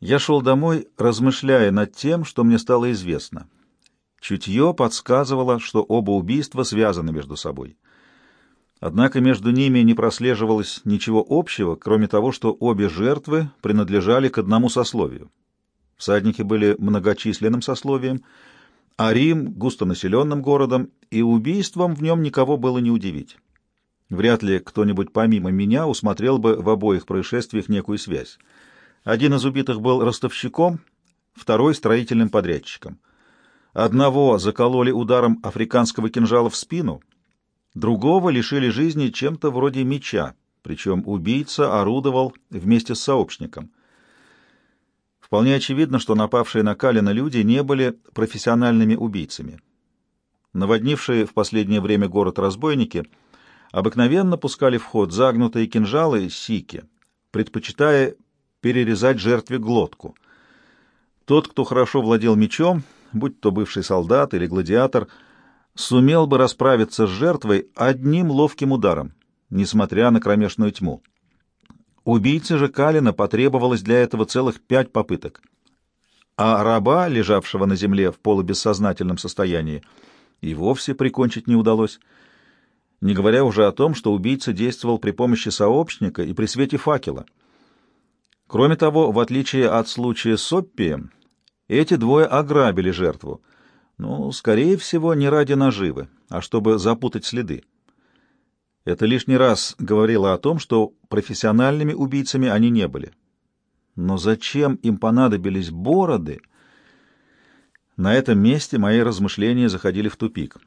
Я шел домой, размышляя над тем, что мне стало известно. Чутье подсказывало, что оба убийства связаны между собой. Однако между ними не прослеживалось ничего общего, кроме того, что обе жертвы принадлежали к одному сословию. Всадники были многочисленным сословием, а Рим — густонаселенным городом, и убийством в нем никого было не удивить. Вряд ли кто-нибудь помимо меня усмотрел бы в обоих происшествиях некую связь. Один из убитых был ростовщиком, второй — строительным подрядчиком. Одного закололи ударом африканского кинжала в спину, другого лишили жизни чем-то вроде меча, причем убийца орудовал вместе с сообщником. Вполне очевидно, что напавшие на Калина люди не были профессиональными убийцами. Наводнившие в последнее время город разбойники обыкновенно пускали в ход загнутые кинжалы сики, предпочитая перерезать жертве глотку. Тот, кто хорошо владел мечом, будь то бывший солдат или гладиатор, сумел бы расправиться с жертвой одним ловким ударом, несмотря на кромешную тьму. Убийце же Калина потребовалось для этого целых пять попыток. А раба, лежавшего на земле в полубессознательном состоянии, и вовсе прикончить не удалось, не говоря уже о том, что убийца действовал при помощи сообщника и при свете факела. Кроме того, в отличие от случая с Оппием, эти двое ограбили жертву, ну, скорее всего, не ради наживы, а чтобы запутать следы. Это лишний раз говорило о том, что профессиональными убийцами они не были. Но зачем им понадобились бороды? На этом месте мои размышления заходили в тупик.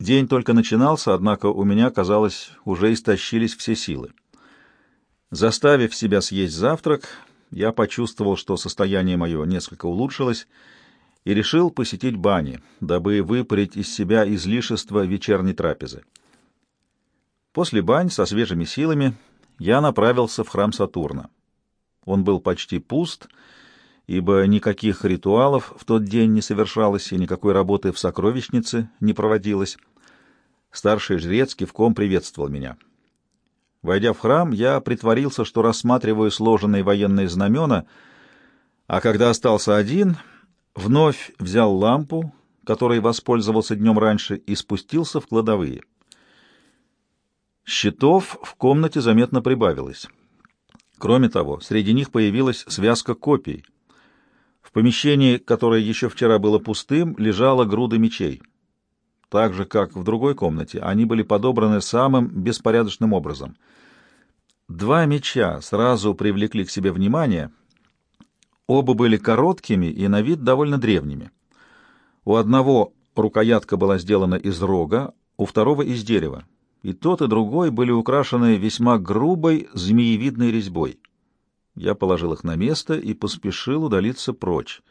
День только начинался, однако у меня, казалось, уже истощились все силы. Заставив себя съесть завтрак, я почувствовал, что состояние мое несколько улучшилось, и решил посетить бани, дабы выпарить из себя излишество вечерней трапезы. После бань со свежими силами я направился в храм Сатурна. Он был почти пуст, ибо никаких ритуалов в тот день не совершалось и никакой работы в сокровищнице не проводилось. Старший жрец кивком приветствовал меня. Войдя в храм, я притворился, что рассматриваю сложенные военные знамена, а когда остался один — вновь взял лампу, которой воспользовался днем раньше, и спустился в кладовые. Щитов в комнате заметно прибавилось. Кроме того, среди них появилась связка копий. В помещении, которое еще вчера было пустым, лежала груда мечей. Так же, как в другой комнате, они были подобраны самым беспорядочным образом. Два меча сразу привлекли к себе внимание — Оба были короткими и на вид довольно древними. У одного рукоятка была сделана из рога, у второго — из дерева, и тот и другой были украшены весьма грубой змеевидной резьбой. Я положил их на место и поспешил удалиться прочь.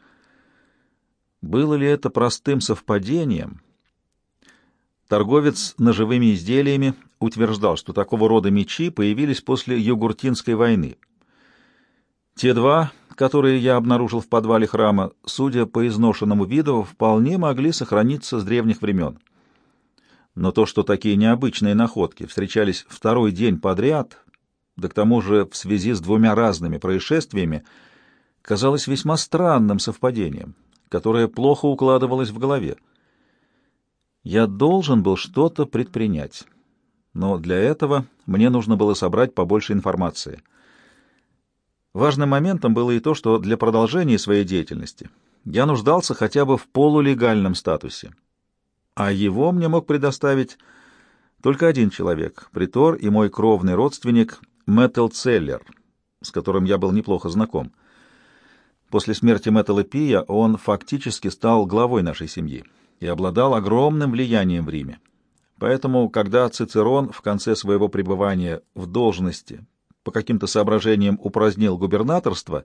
Было ли это простым совпадением? Торговец ножевыми изделиями утверждал, что такого рода мечи появились после Югуртинской войны. Те два которые я обнаружил в подвале храма, судя по изношенному виду, вполне могли сохраниться с древних времен. Но то, что такие необычные находки встречались второй день подряд, да к тому же в связи с двумя разными происшествиями, казалось весьма странным совпадением, которое плохо укладывалось в голове. Я должен был что-то предпринять, но для этого мне нужно было собрать побольше информации — Важным моментом было и то, что для продолжения своей деятельности я нуждался хотя бы в полулегальном статусе, а его мне мог предоставить только один человек — притор и мой кровный родственник Мэттл Целлер, с которым я был неплохо знаком. После смерти Мэттела Пия он фактически стал главой нашей семьи и обладал огромным влиянием в Риме. Поэтому, когда Цицерон в конце своего пребывания в должности по каким-то соображениям упразднил губернаторство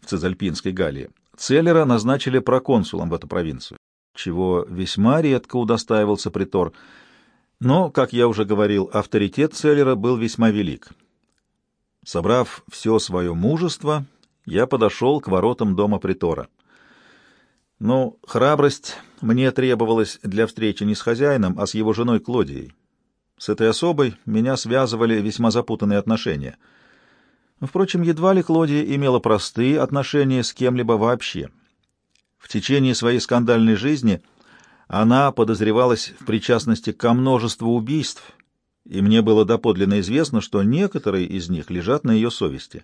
в Цезальпинской Галлии, Целлера назначили проконсулом в эту провинцию, чего весьма редко удостаивался притор. Но, как я уже говорил, авторитет Целлера был весьма велик. Собрав все свое мужество, я подошел к воротам дома притора. Но храбрость мне требовалась для встречи не с хозяином, а с его женой Клодией. С этой особой меня связывали весьма запутанные отношения. Впрочем, едва ли Клодия имела простые отношения с кем-либо вообще. В течение своей скандальной жизни она подозревалась в причастности ко множеству убийств, и мне было доподлинно известно, что некоторые из них лежат на ее совести.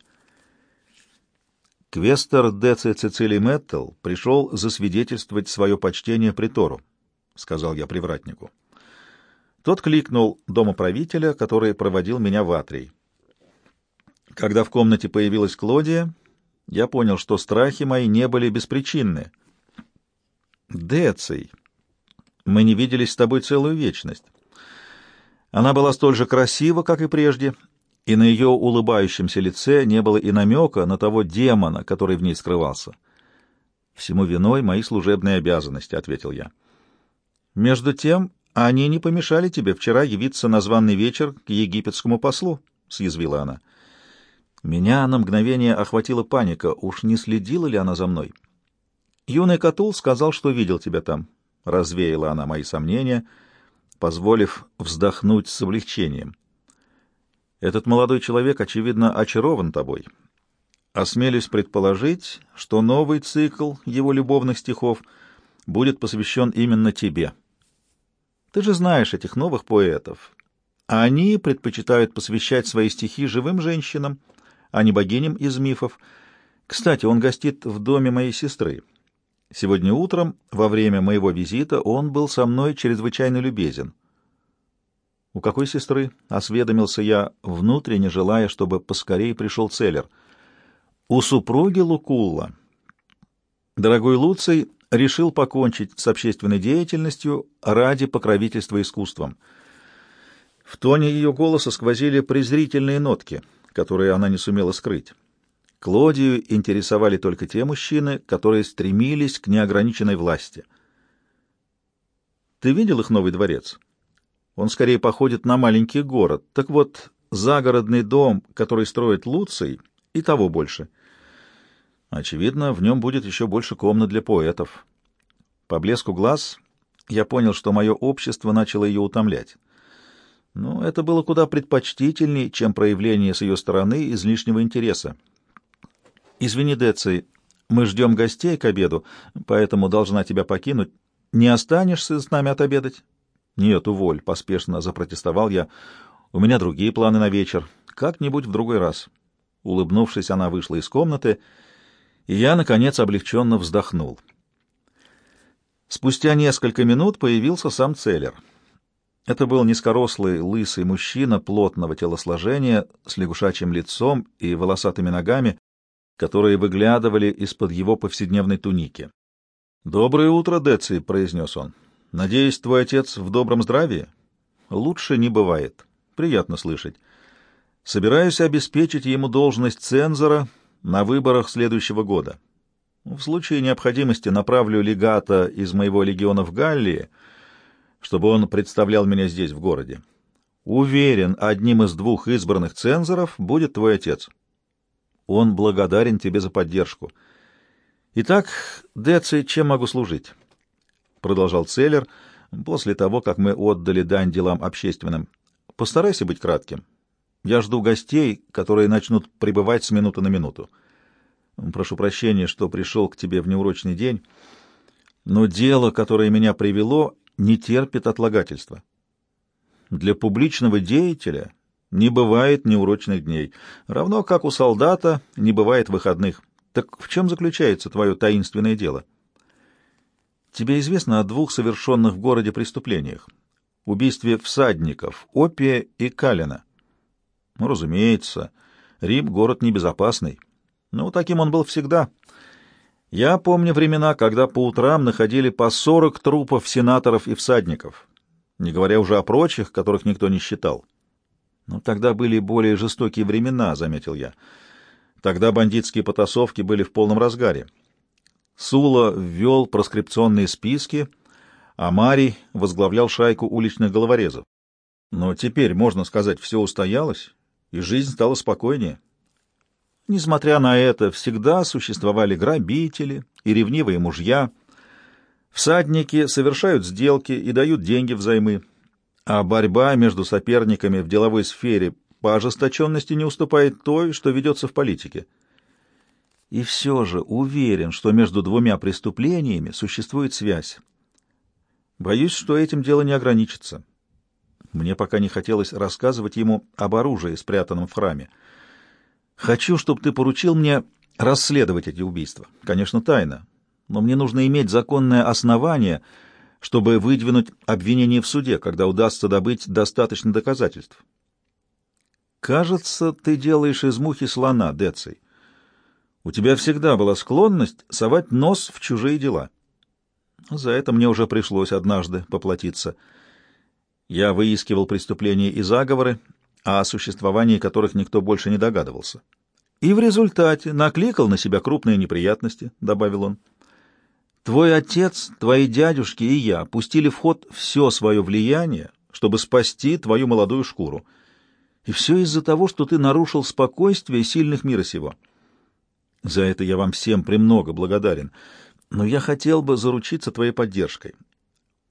Квестер Деци Цицилий Мэттл пришел засвидетельствовать свое почтение притору, — сказал я привратнику. Тот кликнул домоправителя, который проводил меня в Атрий. Когда в комнате появилась Клодия, я понял, что страхи мои не были беспричинны. «Деций, мы не виделись с тобой целую вечность». Она была столь же красива, как и прежде, и на ее улыбающемся лице не было и намека на того демона, который в ней скрывался. «Всему виной мои служебные обязанности», — ответил я. «Между тем, они не помешали тебе вчера явиться на званый вечер к египетскому послу», — съязвила она. Меня на мгновение охватила паника. Уж не следила ли она за мной? «Юный Катул сказал, что видел тебя там», — развеяла она мои сомнения, позволив вздохнуть с облегчением. Этот молодой человек, очевидно, очарован тобой. Осмелюсь предположить, что новый цикл его любовных стихов будет посвящен именно тебе. Ты же знаешь этих новых поэтов. Они предпочитают посвящать свои стихи живым женщинам, а не богиням из мифов. Кстати, он гостит в доме моей сестры. Сегодня утром, во время моего визита, он был со мной чрезвычайно любезен. «У какой сестры?» — осведомился я, внутренне желая, чтобы поскорее пришел Целлер. «У супруги Лукулла. Дорогой Луций решил покончить с общественной деятельностью ради покровительства искусством». В тоне ее голоса сквозили презрительные нотки, которые она не сумела скрыть. Клодию интересовали только те мужчины, которые стремились к неограниченной власти. «Ты видел их новый дворец?» Он скорее походит на маленький город. Так вот, загородный дом, который строит Луций, и того больше. Очевидно, в нем будет еще больше комнат для поэтов. По блеску глаз я понял, что мое общество начало ее утомлять. Но это было куда предпочтительнее, чем проявление с ее стороны излишнего интереса. «Извини, Деций, мы ждем гостей к обеду, поэтому должна тебя покинуть. Не останешься с нами отобедать?» «Нет, уволь», — поспешно запротестовал я. «У меня другие планы на вечер. Как-нибудь в другой раз». Улыбнувшись, она вышла из комнаты, и я, наконец, облегченно вздохнул. Спустя несколько минут появился сам Целлер. Это был низкорослый, лысый мужчина плотного телосложения с лягушачьим лицом и волосатыми ногами, которые выглядывали из-под его повседневной туники. «Доброе утро, Деци», — произнес он. Надеюсь, твой отец в добром здравии? Лучше не бывает. Приятно слышать. Собираюсь обеспечить ему должность цензора на выборах следующего года. В случае необходимости направлю легата из моего легиона в Галлии, чтобы он представлял меня здесь, в городе. Уверен, одним из двух избранных цензоров будет твой отец. Он благодарен тебе за поддержку. Итак, Деци, чем могу служить? Продолжал Целлер, после того, как мы отдали дань делам общественным. Постарайся быть кратким. Я жду гостей, которые начнут прибывать с минуты на минуту. Прошу прощения, что пришел к тебе в неурочный день, но дело, которое меня привело, не терпит отлагательства. Для публичного деятеля не бывает неурочных дней, равно как у солдата не бывает выходных. Так в чем заключается твое таинственное дело?» Тебе известно о двух совершенных в городе преступлениях? Убийстве всадников, Опия и Калина. Ну, разумеется, Рим — город небезопасный. Ну, таким он был всегда. Я помню времена, когда по утрам находили по сорок трупов сенаторов и всадников, не говоря уже о прочих, которых никто не считал. Но тогда были более жестокие времена, — заметил я. Тогда бандитские потасовки были в полном разгаре. Сула ввел проскрипционные списки, а Марий возглавлял шайку уличных головорезов. Но теперь, можно сказать, все устоялось, и жизнь стала спокойнее. Несмотря на это, всегда существовали грабители и ревнивые мужья. Всадники совершают сделки и дают деньги взаймы, а борьба между соперниками в деловой сфере по ожесточенности не уступает той, что ведется в политике. И все же уверен, что между двумя преступлениями существует связь. Боюсь, что этим дело не ограничится. Мне пока не хотелось рассказывать ему об оружии, спрятанном в храме. Хочу, чтобы ты поручил мне расследовать эти убийства. Конечно, тайно, но мне нужно иметь законное основание, чтобы выдвинуть обвинение в суде, когда удастся добыть достаточно доказательств. Кажется, ты делаешь из мухи слона, Деций. У тебя всегда была склонность совать нос в чужие дела. За это мне уже пришлось однажды поплатиться. Я выискивал преступления и заговоры, о существовании которых никто больше не догадывался. И в результате накликал на себя крупные неприятности, — добавил он. Твой отец, твои дядюшки и я пустили в ход все свое влияние, чтобы спасти твою молодую шкуру. И все из-за того, что ты нарушил спокойствие сильных мира сего. За это я вам всем премного благодарен, но я хотел бы заручиться твоей поддержкой.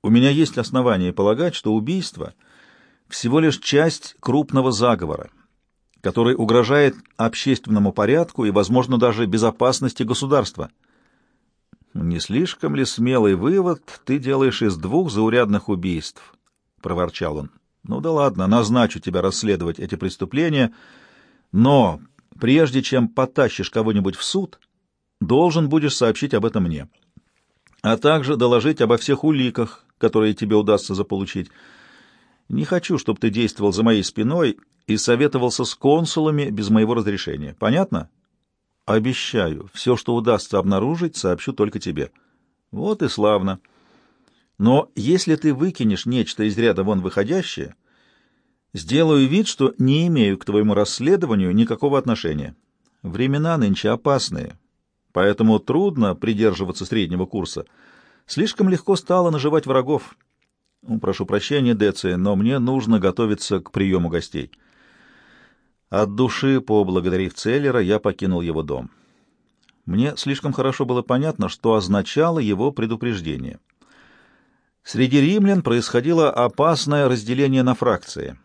У меня есть основания полагать, что убийство — всего лишь часть крупного заговора, который угрожает общественному порядку и, возможно, даже безопасности государства. «Не слишком ли смелый вывод ты делаешь из двух заурядных убийств?» — проворчал он. «Ну да ладно, назначу тебя расследовать эти преступления, но прежде чем потащишь кого-нибудь в суд, должен будешь сообщить об этом мне, а также доложить обо всех уликах, которые тебе удастся заполучить. Не хочу, чтобы ты действовал за моей спиной и советовался с консулами без моего разрешения. Понятно? Обещаю, все, что удастся обнаружить, сообщу только тебе. Вот и славно. Но если ты выкинешь нечто из ряда вон выходящее, сделаю вид, что не имею к твоему расследованию никакого отношения. Времена нынче опасные, поэтому трудно придерживаться среднего курса. Слишком легко стало наживать врагов. Прошу прощения, Деция, но мне нужно готовиться к приему гостей. От души, поблагодарив Целлера, я покинул его дом. Мне слишком хорошо было понятно, что означало его предупреждение. Среди римлян происходило опасное разделение на фракции.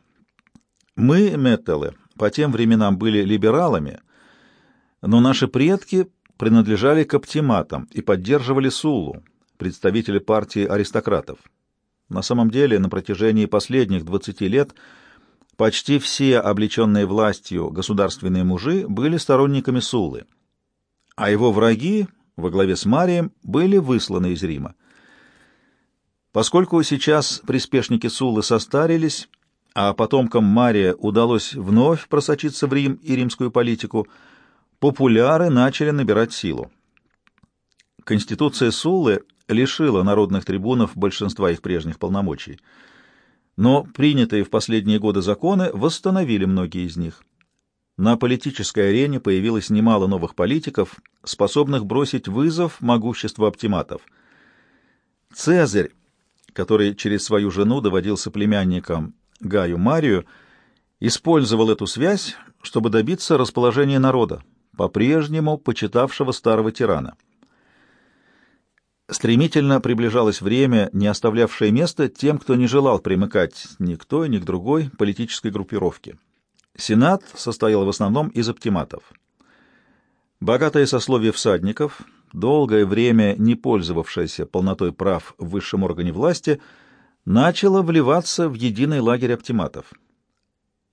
Мы, металлы, по тем временам были либералами, но наши предки принадлежали к оптиматам и поддерживали Сулу, представителя партии аристократов. На самом деле, на протяжении последних 20 лет – Почти все облеченные властью государственные мужи были сторонниками Сулы, а его враги во главе с Марием были высланы из Рима. Поскольку сейчас приспешники Сулы состарились, а потомкам Мария удалось вновь просочиться в Рим и римскую политику, популяры начали набирать силу. Конституция Сулы лишила народных трибунов большинства их прежних полномочий — но принятые в последние годы законы восстановили многие из них. На политической арене появилось немало новых политиков, способных бросить вызов могуществу оптиматов. Цезарь, который через свою жену доводился племянником Гаю Марию, использовал эту связь, чтобы добиться расположения народа, по-прежнему почитавшего старого тирана. Стремительно приближалось время, не оставлявшее места тем, кто не желал примыкать ни к той, ни к другой политической группировке. Сенат состоял в основном из оптиматов. Богатое сословие всадников, долгое время не пользовавшееся полнотой прав в высшем органе власти, начало вливаться в единый лагерь оптиматов.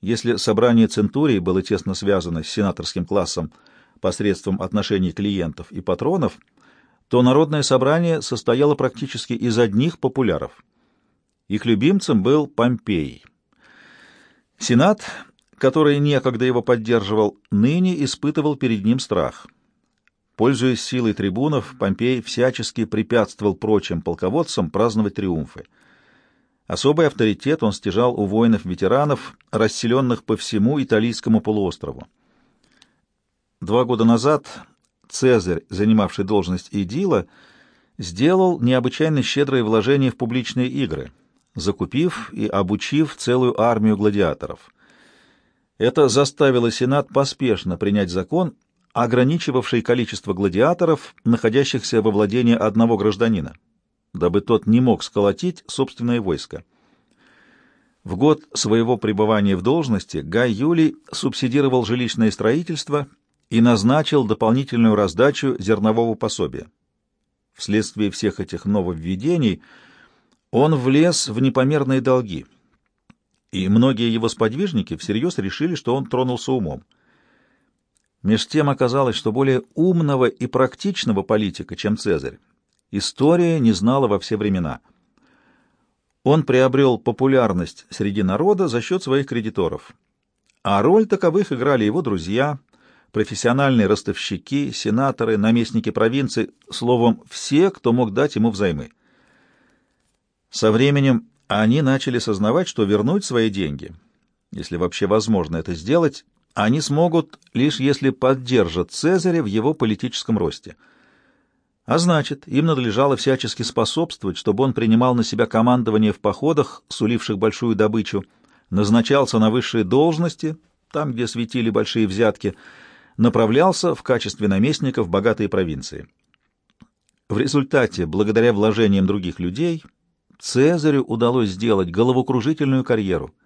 Если собрание Центурии было тесно связано с сенаторским классом посредством отношений клиентов и патронов – то народное собрание состояло практически из одних популяров. Их любимцем был Помпей. Сенат, который некогда его поддерживал, ныне испытывал перед ним страх. Пользуясь силой трибунов, Помпей всячески препятствовал прочим полководцам праздновать триумфы. Особый авторитет он стяжал у воинов-ветеранов, расселенных по всему Италийскому полуострову. Два года назад Цезарь, занимавший должность идила, сделал необычайно щедрое вложение в публичные игры, закупив и обучив целую армию гладиаторов. Это заставило Сенат поспешно принять закон, ограничивавший количество гладиаторов, находящихся во владении одного гражданина, дабы тот не мог сколотить собственное войско. В год своего пребывания в должности Гай Юлий субсидировал жилищное строительство и назначил дополнительную раздачу зернового пособия. Вследствие всех этих нововведений он влез в непомерные долги, и многие его сподвижники всерьез решили, что он тронулся умом. Меж тем оказалось, что более умного и практичного политика, чем Цезарь, история не знала во все времена. Он приобрел популярность среди народа за счет своих кредиторов, а роль таковых играли его друзья, профессиональные ростовщики, сенаторы, наместники провинций, словом, все, кто мог дать ему взаймы. Со временем они начали сознавать, что вернуть свои деньги, если вообще возможно это сделать, они смогут, лишь если поддержат Цезаря в его политическом росте. А значит, им надлежало всячески способствовать, чтобы он принимал на себя командование в походах, суливших большую добычу, назначался на высшие должности, там, где светили большие взятки, направлялся в качестве наместника в богатые провинции. В результате, благодаря вложениям других людей, Цезарю удалось сделать головокружительную карьеру —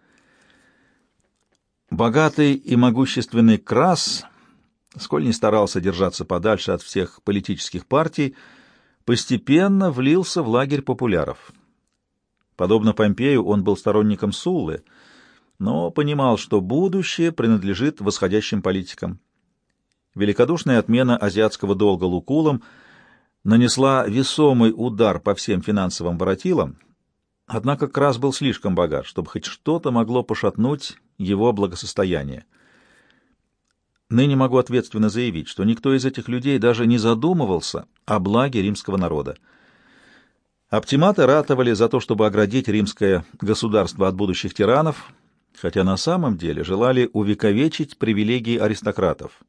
Богатый и могущественный Крас, сколь не старался держаться подальше от всех политических партий, постепенно влился в лагерь популяров. Подобно Помпею, он был сторонником Суллы, но понимал, что будущее принадлежит восходящим политикам. Великодушная отмена азиатского долга Лукулом нанесла весомый удар по всем финансовым воротилам, однако Крас был слишком богат, чтобы хоть что-то могло пошатнуть его благосостояние. Ныне могу ответственно заявить, что никто из этих людей даже не задумывался о благе римского народа. Оптиматы ратовали за то, чтобы оградить римское государство от будущих тиранов, хотя на самом деле желали увековечить привилегии аристократов.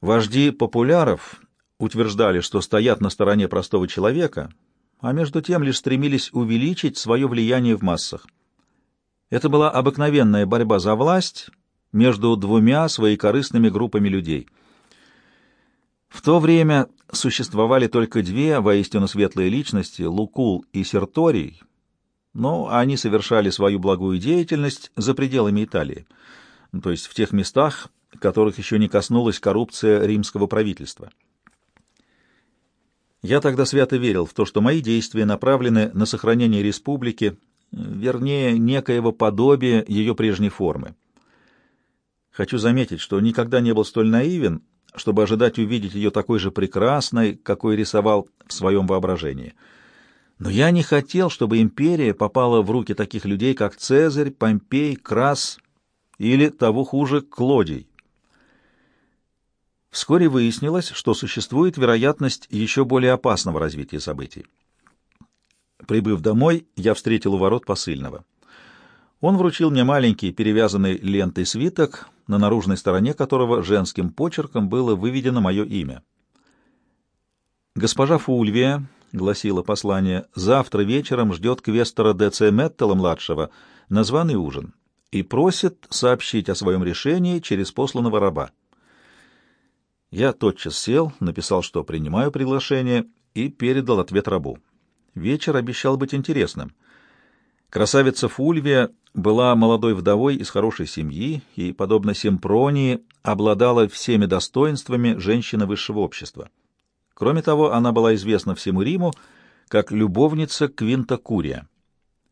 Вожди популяров утверждали, что стоят на стороне простого человека, а между тем лишь стремились увеличить свое влияние в массах. Это была обыкновенная борьба за власть между двумя своекорыстными группами людей. В то время существовали только две воистину светлые личности — Лукул и Серторий, но они совершали свою благую деятельность за пределами Италии, то есть в тех местах, которых еще не коснулась коррупция римского правительства. Я тогда свято верил в то, что мои действия направлены на сохранение республики вернее, некоего подобия ее прежней формы. Хочу заметить, что никогда не был столь наивен, чтобы ожидать увидеть ее такой же прекрасной, какой рисовал в своем воображении. Но я не хотел, чтобы империя попала в руки таких людей, как Цезарь, Помпей, Крас или, того хуже, Клодий. Вскоре выяснилось, что существует вероятность еще более опасного развития событий. Прибыв домой, я встретил у ворот посыльного. Он вручил мне маленький перевязанный лентой свиток, на наружной стороне которого женским почерком было выведено мое имя. «Госпожа Фульвия», — гласило послание, — «завтра вечером ждет квестора Д.Ц. Меттела-младшего на званый ужин и просит сообщить о своем решении через посланного раба». Я тотчас сел, написал, что принимаю приглашение, и передал ответ рабу. Вечер обещал быть интересным. Красавица Фульвия была молодой вдовой из хорошей семьи и, подобно Симпронии, обладала всеми достоинствами женщины высшего общества. Кроме того, она была известна всему Риму как любовница Квинта Курия.